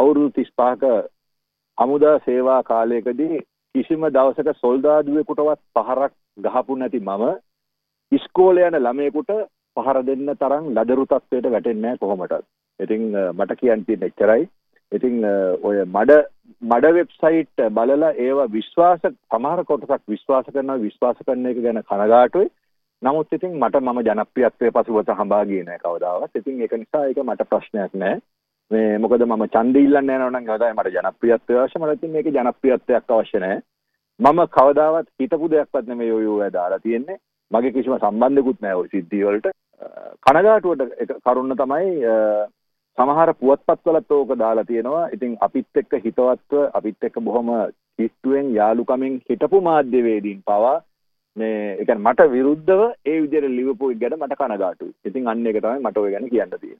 අවුරුදු 35ක හමුදා සේවා කාලයකදී කිසිම දවසක සොල්දාදුවෙකුටවත් පහරක් ගහපු නැති මම ඉස්කෝලේ යන ළමයෙකුට පහර දෙන්න තරම් ලදරු තත්වයට වැටෙන්නේ නැහැ කොහොමටත්. ඉතින් මට කියන්න තියෙන එච්චරයි. ඉතින් ඔය මඩ මඩ වෙබ්සයිට් බලලා ඒවා විශ්වාස සමහර කොටසක් විශ්වාස කරනවා විශ්වාස කරන එක ගැන කනගාටුයි. නමුත් ඉතින් මට මම ජනප්‍රියත්වයේ පසුබට හඹා ගියේ නැහැ කවදාවත්. ඉතින් ඒක නිසා ඒක මට ප්‍රශ්නයක් නැහැ. මේ මොකද මම ඡන්දය ඉල්ලන්න යනවා නම් කවදායි මට ජනප්‍රියත්වය අවශ්‍ය. මට ඉතින් මේකේ ජනප්‍රියත්වයක් අවශ්‍ය නැහැ. මම කවදාවත් හිතපු දෙයක්වත් නෙමෙයි ඔය ඔය දාලා තියෙන්නේ. මගේ කිසිම සම්බන්ධකුත් නැහැ ওই සිද්ධිය වලට. කනගාටුවට එක කරුණ තමයි සමහර පුවත්පත්වලත් ඕක දාලා තියෙනවා. ඉතින් අපිත් එක්ක හිතවත්ව අපිත් එක්ක බොහොම කිට්ටුවෙන් යාළුකමින් හිටපු මාධ්‍යවේදීන් පවා මේ ඒ කියන්නේ මට විරුද්ධව ඒ විදිහට ලිවපු ගැන මට කනගාටුයි. ඉතින් අන්න ඒක තමයි මට ඔය ගැන කියන්න තියෙන්නේ.